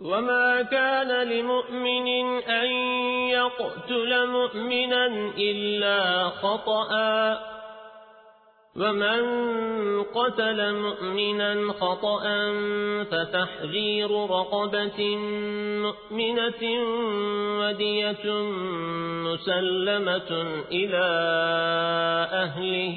وما كان لمؤمن أن يقتل مؤمنا إلا خطأ. ومن قتل مؤمنا خطأ فتحذير رقبة مؤمنة ودية مسلمة إلى أهله.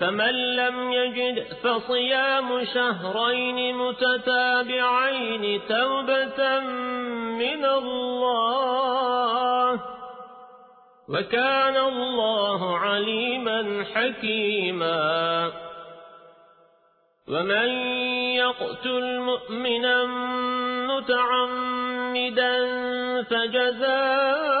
فمن لم يجد فصيام شهرين متتابعين توبة من الله وكان الله عليما حكيما. ومن يقتل مؤمنا متعمدا فجزاؤه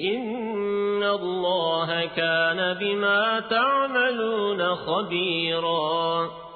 إن الله كان بما تعملون خبيراً